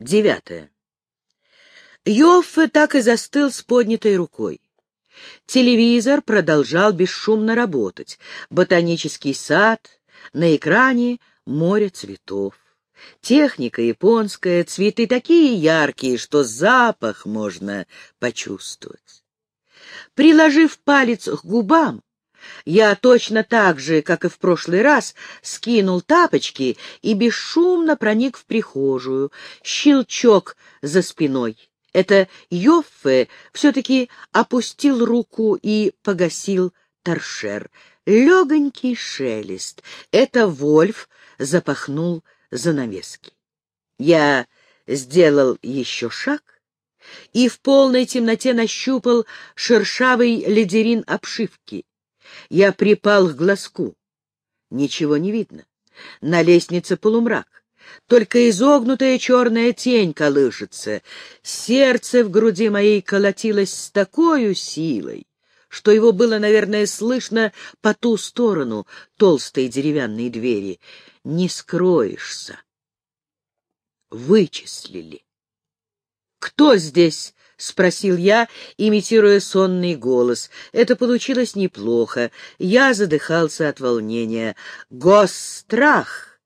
Девятое. Йоффе так и застыл с поднятой рукой. Телевизор продолжал бесшумно работать. Ботанический сад, на экране море цветов. Техника японская, цветы такие яркие, что запах можно почувствовать. Приложив палец к губам, я точно так же, как и в прошлый раз, скинул тапочки и бесшумно проник в прихожую. Щелчок за спиной. Это Йоффе все-таки опустил руку и погасил торшер. Легонький шелест. Это Вольф запахнул занавески. Я сделал еще шаг и в полной темноте нащупал шершавый ледерин обшивки. Я припал к глазку. Ничего не видно. На лестнице полумрак. Только изогнутая черная тень колышется. Сердце в груди моей колотилось с такой силой, что его было, наверное, слышно по ту сторону толстой деревянной двери. Не скроешься. Вычислили. «Кто здесь?» — спросил я, имитируя сонный голос. Это получилось неплохо. Я задыхался от волнения. «Госстрах!»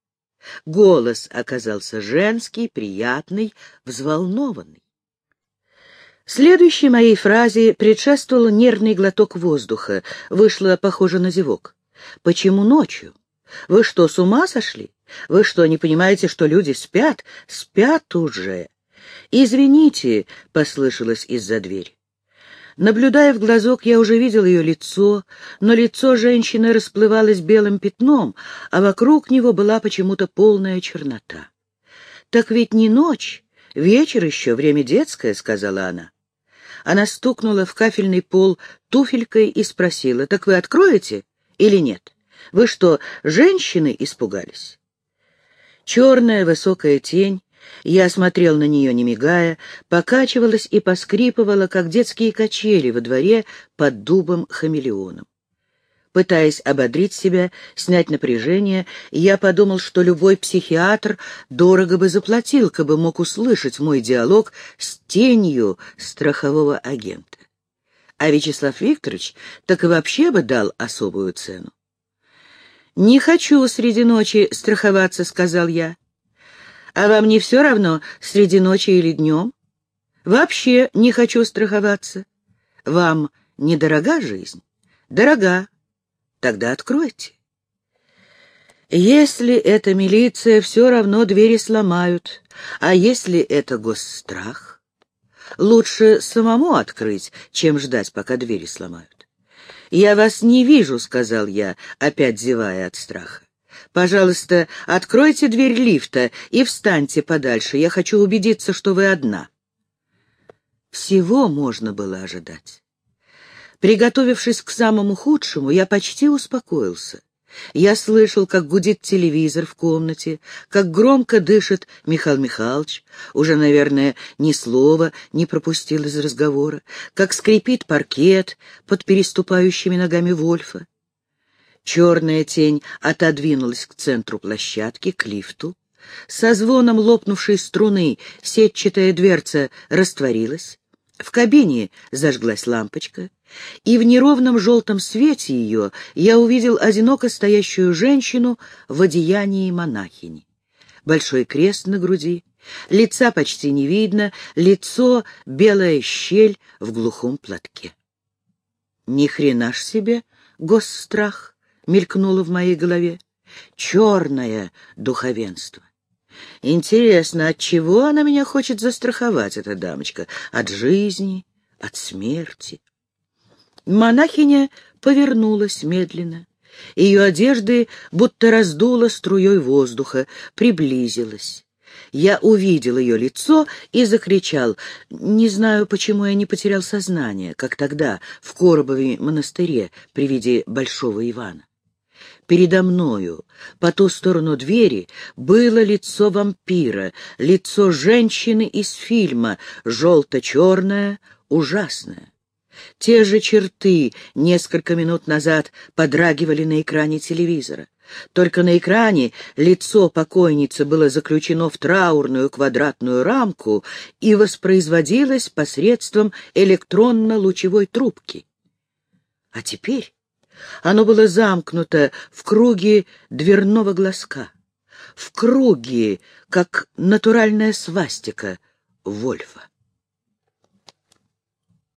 Голос оказался женский, приятный, взволнованный. Следующей моей фразе предшествовал нервный глоток воздуха. Вышло похоже на зевок. «Почему ночью? Вы что, с ума сошли? Вы что, не понимаете, что люди спят? Спят уже!» «Извините», — послышалось из-за двери. Наблюдая в глазок, я уже видел ее лицо, но лицо женщины расплывалось белым пятном, а вокруг него была почему-то полная чернота. «Так ведь не ночь, вечер еще, время детское», — сказала она. Она стукнула в кафельный пол туфелькой и спросила, «Так вы откроете или нет? Вы что, женщины испугались?» Черная высокая тень я смотрел на нее, не мигая, покачивалась и поскрипывала, как детские качели во дворе под дубом-хамелеоном. Пытаясь ободрить себя, снять напряжение, я подумал, что любой психиатр дорого бы заплатил, бы мог услышать мой диалог с тенью страхового агента. А Вячеслав Викторович так и вообще бы дал особую цену. «Не хочу среди ночи страховаться», — сказал я. А вам не все равно, среди ночи или днем? Вообще не хочу страховаться. Вам недорога жизнь? Дорога. Тогда откройте. Если это милиция, все равно двери сломают. А если это госстрах? Лучше самому открыть, чем ждать, пока двери сломают. «Я вас не вижу», — сказал я, опять зевая от страха. Пожалуйста, откройте дверь лифта и встаньте подальше. Я хочу убедиться, что вы одна. Всего можно было ожидать. Приготовившись к самому худшему, я почти успокоился. Я слышал, как гудит телевизор в комнате, как громко дышит Михаил Михайлович, уже, наверное, ни слова не пропустил из разговора, как скрипит паркет под переступающими ногами Вольфа. Черная тень отодвинулась к центру площадки, к лифту. Со звоном лопнувшей струны сетчатая дверца растворилась. В кабине зажглась лампочка, и в неровном желтом свете ее я увидел одиноко стоящую женщину в одеянии монахини. Большой крест на груди, лица почти не видно, лицо — белая щель в глухом платке. Ни хрена ж себе, госстрах! Мелькнуло в моей голове. Черное духовенство. Интересно, от чего она меня хочет застраховать, эта дамочка? От жизни, от смерти? Монахиня повернулась медленно. Ее одежды будто раздуло струей воздуха, приблизилась. Я увидел ее лицо и закричал. Не знаю, почему я не потерял сознание, как тогда в Коробове монастыре при виде Большого Ивана. Передо мною, по ту сторону двери, было лицо вампира, лицо женщины из фильма, желто-черное, ужасное. Те же черты несколько минут назад подрагивали на экране телевизора. Только на экране лицо покойницы было заключено в траурную квадратную рамку и воспроизводилось посредством электронно-лучевой трубки. А теперь оно было замкнуто в круге дверного глазка, в круге, как натуральная свастика Вольфа.